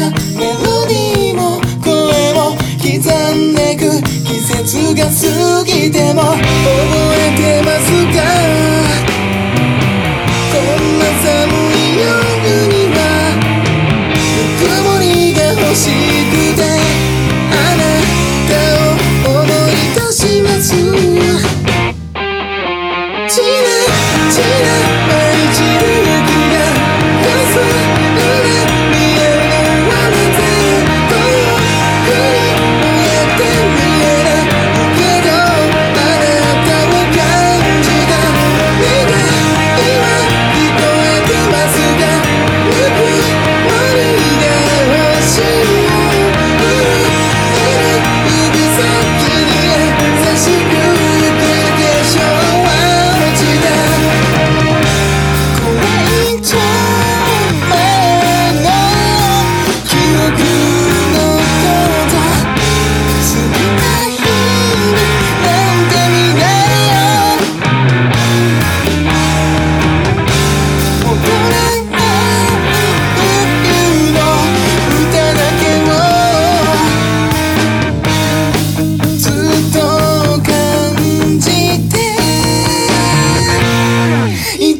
メロディーも声も刻んでく季節が過ぎても覚えてますかこんな寒い夜にはぬくもりが欲しくてあなたを思い出しますちらちら舞い散る雪が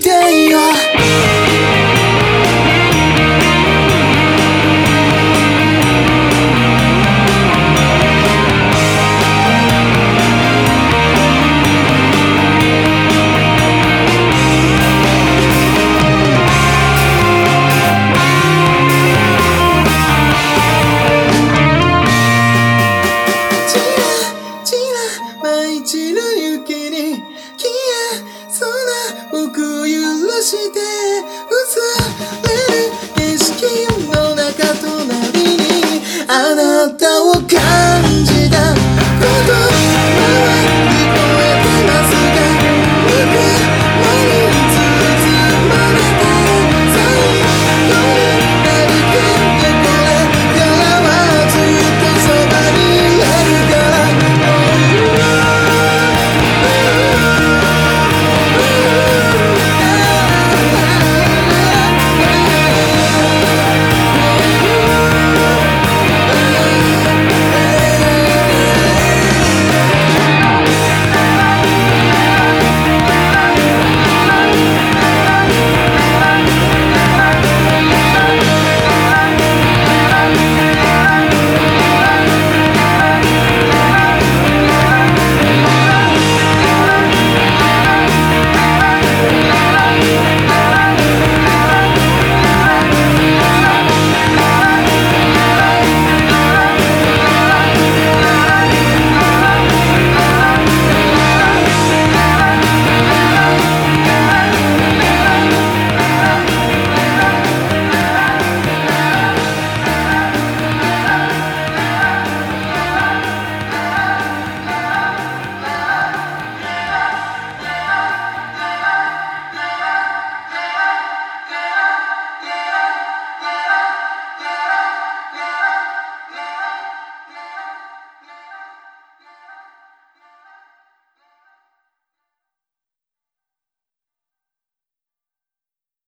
いたいよ。ちらちら舞い散る雪に消えそうな僕許してうれ